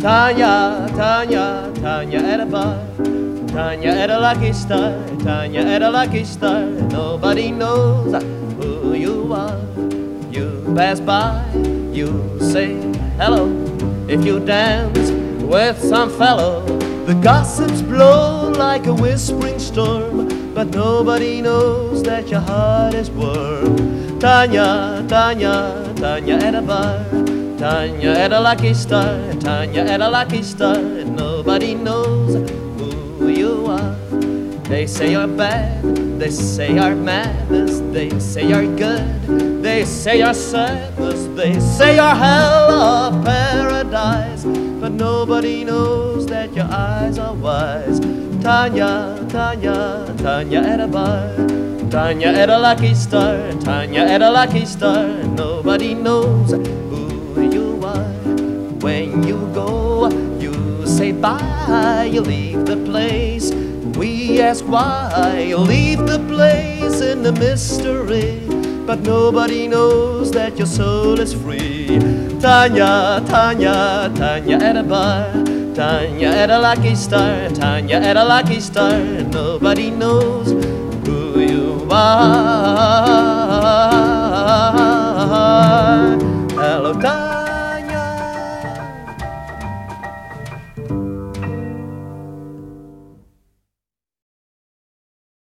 Tanya, Tanya, Tanya at a bar. Tanya at a lucky star. Tanya at a lucky star. Nobody knows who you are. You pass by, you say hello. If you dance with some fellow, the gossips blow like a whispering storm. But nobody knows that your heart is warm. Tanya, Tanya, Tanya at a bar. Tanya at a lucky star, Tanya at a lucky star. Nobody knows who you are. They say you're bad, they say you're madness, they say you're good, they say you're sadness, they say you're hell of paradise. But nobody knows that your eyes are wise. Tanya, Tanya, Tanya at a bar. Tanya at a lucky star, Tanya at a lucky star. Nobody knows who you are. When you go, you say bye, you leave the place. We ask why you leave the place in the mystery. But nobody knows that your soul is free. Tanya, Tanya, Tanya at a bar. Tanya at a lucky star, Tanya at a lucky star. Nobody knows follow time.